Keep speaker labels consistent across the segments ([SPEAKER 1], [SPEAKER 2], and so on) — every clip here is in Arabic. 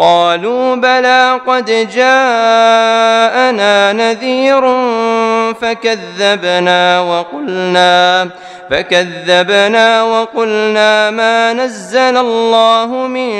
[SPEAKER 1] قالوا بلى قد جاءنا نذير فكذبنا وقلنا فكذبنا وقلنا ما نزل الله من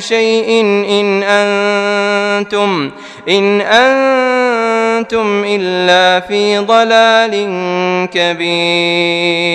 [SPEAKER 1] شيء إن أنتم إن أنتم إلا في ضلال كبير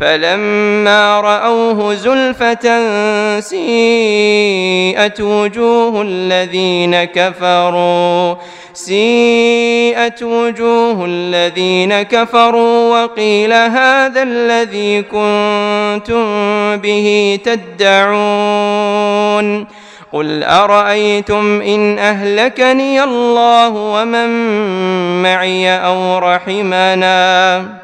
[SPEAKER 1] فلما رأوه زلفة سيئت وجوه الذين كفروا سيئت وجوه الذين كفروا وقيل هذا الذي كنتم به تدعون؟ قل أرأيتم إن أهلكني الله ومن معي أو رحمنا؟